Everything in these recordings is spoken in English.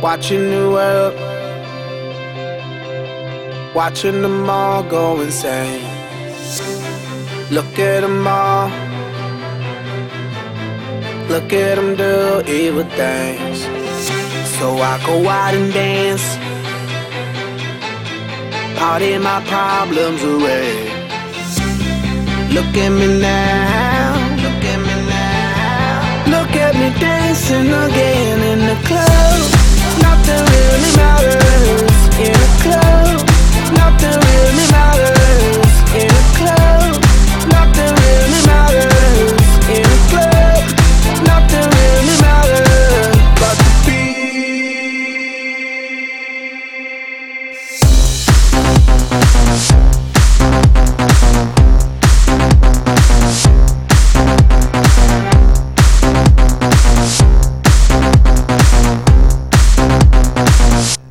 Watching the world, watching them all go insane. Look at them all, look at them do evil things. So I go out and dance, party my problems away. Look at me now, look at me now, look at me dancing again in the club. Nothing really matters in a club. Nothing really matters in a club. Nothing really matters in a club. Nothing really matters but the beat.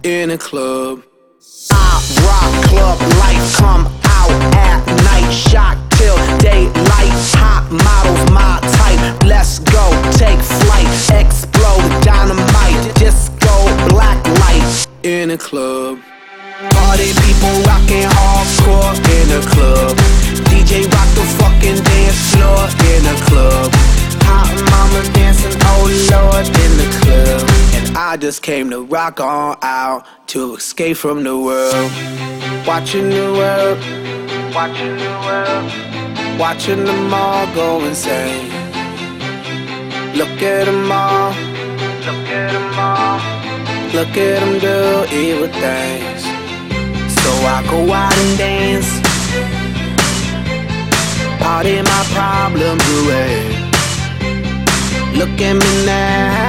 In a club. I rock club life, come out at night, shot till daylight. Hot models, my type. Let's go, take flight, explode, dynamite, disco, black light in a club. Party people rocking hardcore in a club. I just came to rock on out to escape from the world. Watching the world, watching the world, watching them all go insane. Look at them all, look at them all, look at them do evil things. So I go out and dance, party my problems away. Look at me now,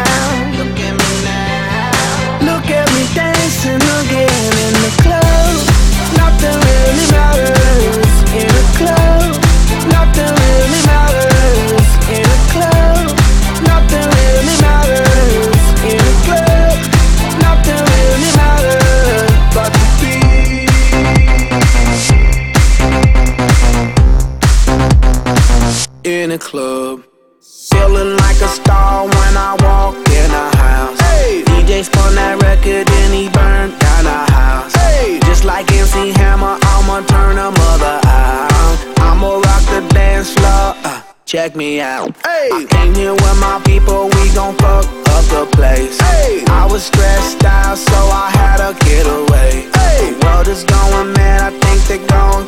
in the club. Nothing really matters in a club. Nothing really matters in a club. Nothing really matters in a club. Nothing really matters but the beat. In a club. Feeling like a star when I walk in a house. Hey. DJ spun that check me out. Hey. I came here with my people, we gon' fuck up the place. Hey. I was stressed out, so I had to get away. Hey. The world is going mad, I think they're going crazy. Hey. So